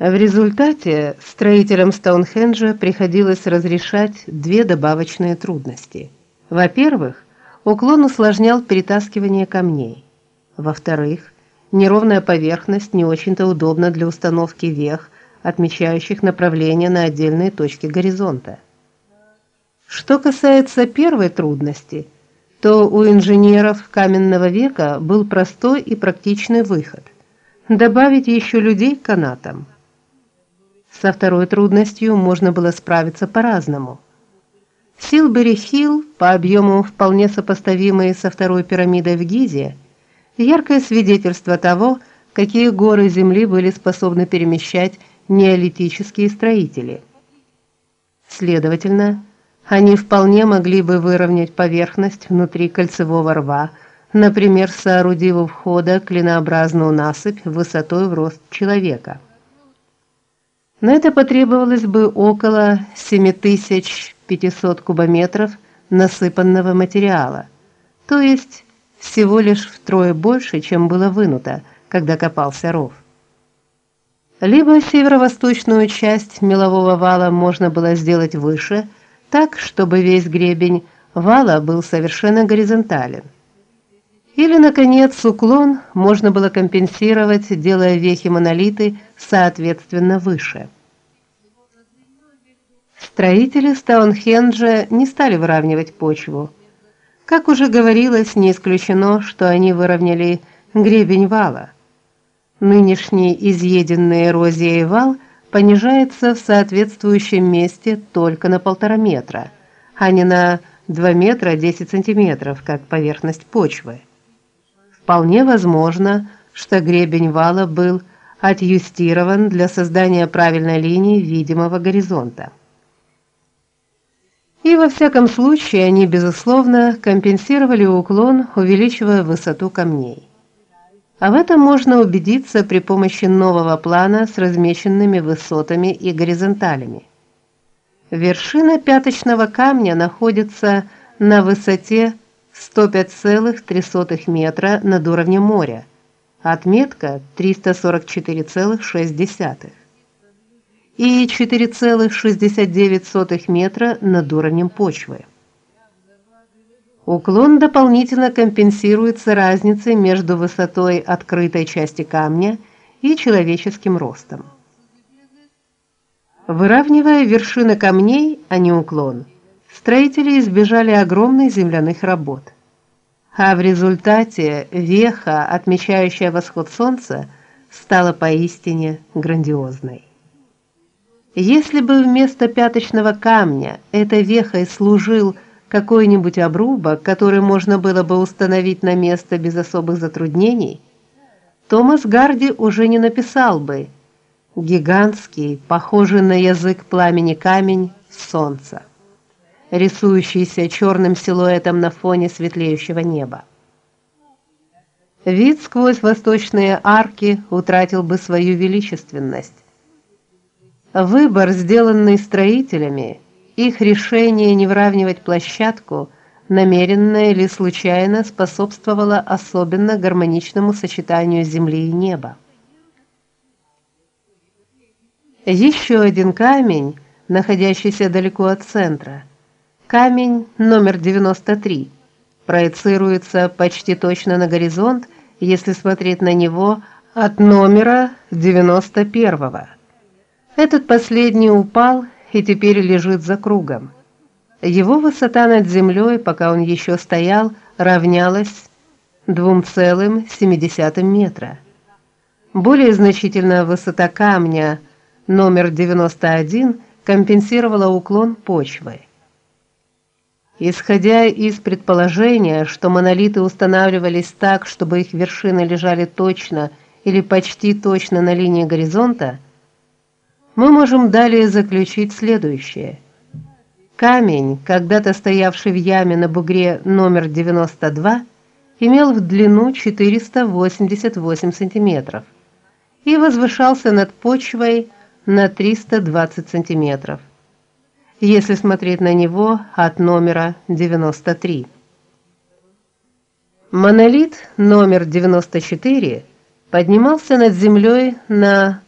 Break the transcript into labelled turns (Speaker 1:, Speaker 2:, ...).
Speaker 1: В результате строителям Стоунхенджа приходилось разрешать две добавочные трудности. Во-первых, уклон усложнял перетаскивание камней. Во-вторых, неровная поверхность не очень-то удобна для установки вех, отмечающих направление на отдельные точки горизонта. Что касается первой трудности, то у инженеров каменного века был простой и практичный выход добавить еще людей к канатам. Со второй трудностью можно было справиться по-разному. Силбери-Хилл, по объему вполне сопоставимый со второй пирамидой в Гизе, яркое свидетельство того, какие горы земли были способны перемещать неолитические строители. Следовательно, они вполне могли бы выровнять поверхность внутри кольцевого рва, например, соорудив у входа клинообразную насыпь высотой в рост человека. На это потребовалось бы около 7500 кубометров насыпанного материала, то есть всего лишь втрое больше, чем было вынуто, когда копался ров. Либо северо-восточную часть мелового вала можно было сделать выше, так, чтобы весь гребень вала был совершенно горизонтален. Или наконец уклон можно было компенсировать, делая вехи монолиты соответственно выше. Строители Стоунхенджа не стали выравнивать почву. Как уже говорилось, не исключено, что они выровняли гребень вала. Нынешний изъеденный эрозией вал понижается в соответствующем месте только на полтора метра, а не на 2 метра 10 сантиметров, как поверхность почвы. Вполне возможно, что гребень вала был отъюстирован для создания правильной линии видимого горизонта. И во всяком случае они безусловно компенсировали уклон, увеличивая высоту камней. А в этом можно убедиться при помощи нового плана с размеченными высотами и горизонталями. Вершина пяточного камня находится на высоте 105,3 метра над уровнем моря. Отметка 344,6 и 4,69 метра над уровнем почвы. Уклон дополнительно компенсируется разницей между высотой открытой части камня и человеческим ростом. Выравнивая вершины камней, а не уклон, строители избежали огромных земляных работ. А в результате веха, отмечающая восход солнца, стала поистине грандиозной. Если бы вместо пяточного камня этой вехой служил какой-нибудь обрубок, который можно было бы установить на место без особых затруднений, Томас Гарди уже не написал бы гигантский, похожий на язык пламени камень солнца, рисующийся черным силуэтом на фоне светлеющего неба. Вид сквозь восточные арки утратил бы свою величественность Выбор, сделанный строителями, их решение не выравнивать площадку, намеренно или случайно способствовало особенно гармоничному сочетанию земли и неба. Еще один камень, находящийся далеко от центра, камень номер 93, проецируется почти точно на горизонт, если смотреть на него от номера 91. Этот последний упал и теперь лежит за кругом. Его высота над землей, пока он еще стоял, равнялась 2,7 метра. Более значительная высота камня номер 91 компенсировала уклон почвы. Исходя из предположения, что монолиты устанавливались так, чтобы их вершины лежали точно или почти точно на линии горизонта, мы можем далее заключить следующее. Камень, когда-то стоявший в яме на бугре номер 92, имел в длину 488 сантиметров и возвышался над почвой на 320 сантиметров. Если смотреть на него от номера 93. Монолит номер 94 поднимался над землей на